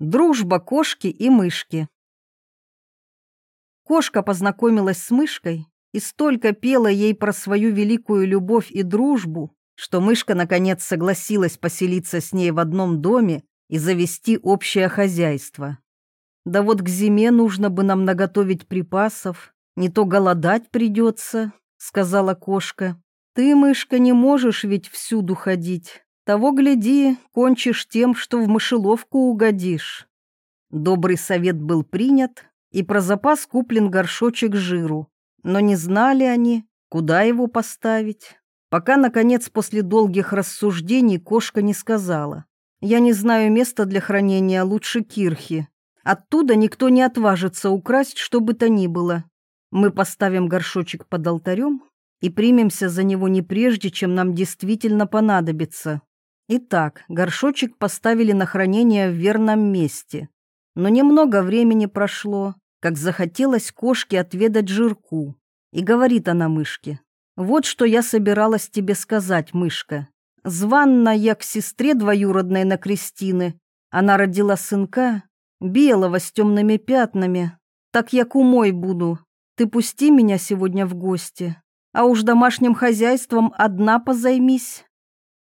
Дружба кошки и мышки. Кошка познакомилась с мышкой и столько пела ей про свою великую любовь и дружбу, что мышка наконец согласилась поселиться с ней в одном доме и завести общее хозяйство. Да вот к зиме нужно бы нам наготовить припасов, не то голодать придется, сказала кошка. Ты, мышка, не можешь ведь всюду ходить. Того, гляди, кончишь тем, что в мышеловку угодишь. Добрый совет был принят, и про запас куплен горшочек жиру. Но не знали они, куда его поставить. Пока, наконец, после долгих рассуждений кошка не сказала. «Я не знаю места для хранения лучше кирхи. Оттуда никто не отважится украсть, что бы то ни было. Мы поставим горшочек под алтарем и примемся за него не прежде, чем нам действительно понадобится. Итак, горшочек поставили на хранение в верном месте. Но немного времени прошло, как захотелось кошке отведать жирку. И говорит она мышке, «Вот что я собиралась тебе сказать, мышка. Званна я к сестре двоюродной на Кристины. Она родила сынка, белого с темными пятнами. Так я кумой буду. Ты пусти меня сегодня в гости, а уж домашним хозяйством одна позаймись».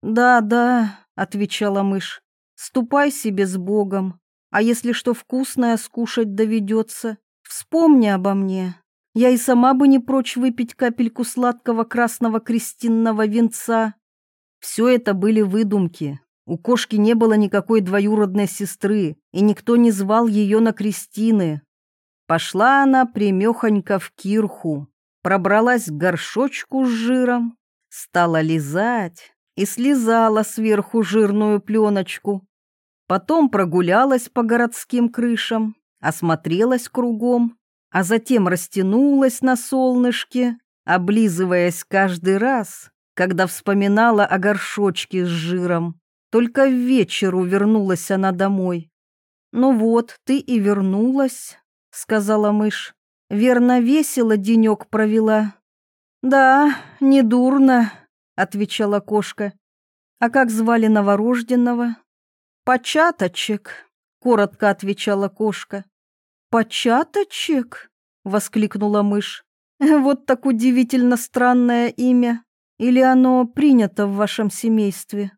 «Да, да», — отвечала мышь, — «ступай себе с Богом, а если что вкусное скушать доведется, вспомни обо мне. Я и сама бы не прочь выпить капельку сладкого красного крестинного венца». Все это были выдумки. У кошки не было никакой двоюродной сестры, и никто не звал ее на крестины. Пошла она примехонько в кирху, пробралась к горшочку с жиром, стала лизать, и слезала сверху жирную пленочку. Потом прогулялась по городским крышам, осмотрелась кругом, а затем растянулась на солнышке, облизываясь каждый раз, когда вспоминала о горшочке с жиром. Только в вечеру вернулась она домой. «Ну вот, ты и вернулась», — сказала мышь. «Верно, весело денек провела». «Да, недурно», — отвечала кошка. «А как звали новорожденного?» «Початочек», — коротко отвечала кошка. «Початочек?» — воскликнула мышь. «Вот так удивительно странное имя. Или оно принято в вашем семействе?»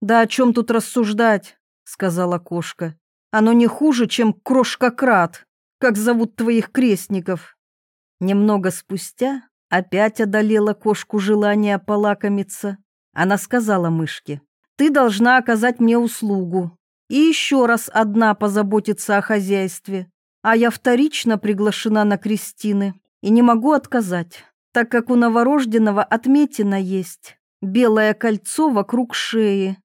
«Да о чем тут рассуждать?» — сказала кошка. «Оно не хуже, чем крошкократ, как зовут твоих крестников». Немного спустя Опять одолела кошку желание полакомиться. Она сказала мышке, «Ты должна оказать мне услугу и еще раз одна позаботиться о хозяйстве, а я вторично приглашена на крестины и не могу отказать, так как у новорожденного отметина есть, белое кольцо вокруг шеи».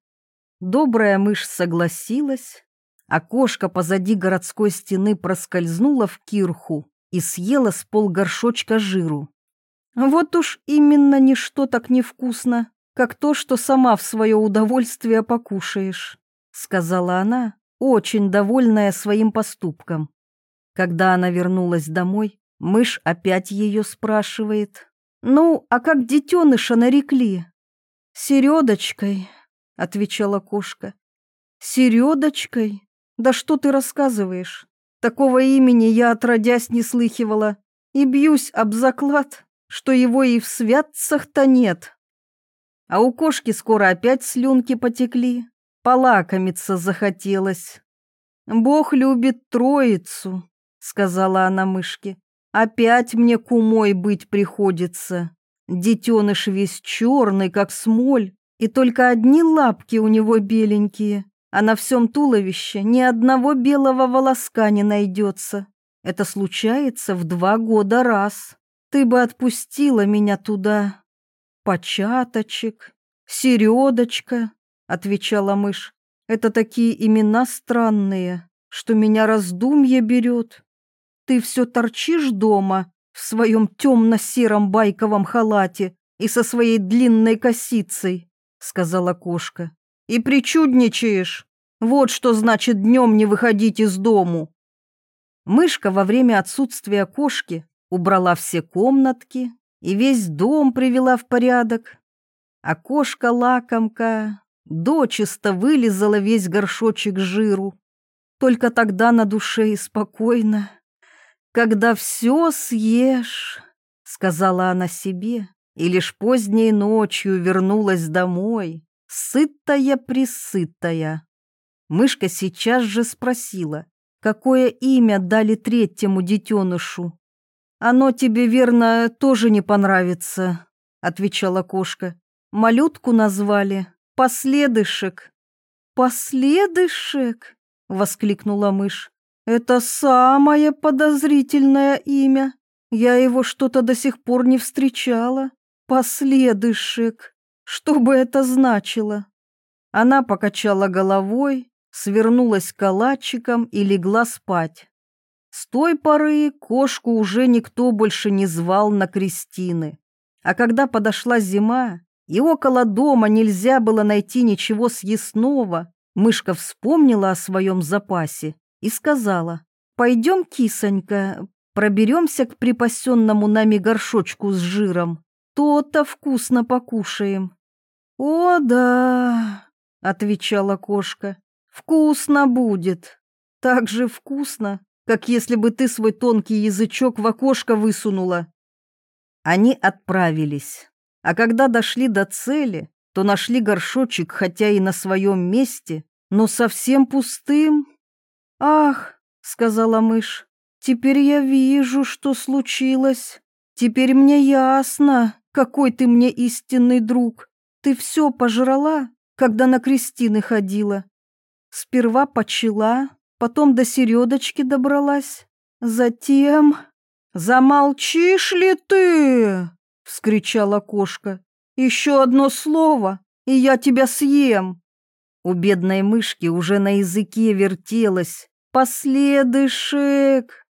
Добрая мышь согласилась, а кошка позади городской стены проскользнула в кирху и съела с полгоршочка жиру. Вот уж именно ничто так невкусно, как то, что сама в свое удовольствие покушаешь, сказала она, очень довольная своим поступком. Когда она вернулась домой, мышь опять ее спрашивает. «Ну, а как детеныша нарекли?» «Середочкой», — отвечала кошка. «Середочкой? Да что ты рассказываешь? Такого имени я отродясь не слыхивала. И бьюсь об заклад, что его и в святцах-то нет. А у кошки скоро опять слюнки потекли, полакомиться захотелось. «Бог любит троицу», — сказала она мышке. «Опять мне кумой быть приходится. Детеныш весь черный, как смоль, и только одни лапки у него беленькие, а на всем туловище ни одного белого волоска не найдется. Это случается в два года раз». Ты бы отпустила меня туда. Початочек, середочка, отвечала мышь. Это такие имена странные, что меня раздумье берет. Ты все торчишь дома в своем темно-сером байковом халате и со своей длинной косицей, сказала кошка. И причудничаешь. Вот что значит днем не выходить из дому. Мышка во время отсутствия кошки убрала все комнатки и весь дом привела в порядок. А кошка-лакомка дочисто вылизала весь горшочек жиру. Только тогда на душе и спокойно. Когда все съешь, сказала она себе, и лишь поздней ночью вернулась домой, сытая-присытая. Мышка сейчас же спросила, какое имя дали третьему детенышу. «Оно тебе, верно, тоже не понравится», — отвечала кошка. «Малютку назвали Последышек». «Последышек?» — воскликнула мышь. «Это самое подозрительное имя. Я его что-то до сих пор не встречала. Последышек. Что бы это значило?» Она покачала головой, свернулась калачиком и легла спать. С той поры кошку уже никто больше не звал на крестины. А когда подошла зима, и около дома нельзя было найти ничего съестного, мышка вспомнила о своем запасе и сказала, «Пойдем, кисонька, проберемся к припасенному нами горшочку с жиром, то-то вкусно покушаем». «О, да», — отвечала кошка, Вкусно будет. Так же вкусно, как если бы ты свой тонкий язычок в окошко высунула. Они отправились. А когда дошли до цели, то нашли горшочек, хотя и на своем месте, но совсем пустым. «Ах», — сказала мышь, — «теперь я вижу, что случилось. Теперь мне ясно, какой ты мне истинный друг. Ты все пожрала, когда на крестины ходила, Сперва почела, потом до середочки добралась, затем... «Замолчишь ли ты?» — вскричала кошка. «Еще одно слово, и я тебя съем!» У бедной мышки уже на языке вертелось «Последышек!»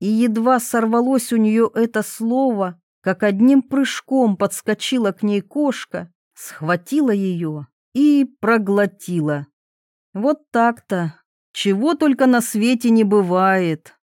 И едва сорвалось у нее это слово, как одним прыжком подскочила к ней кошка, схватила ее и проглотила. Вот так-то. Чего только на свете не бывает.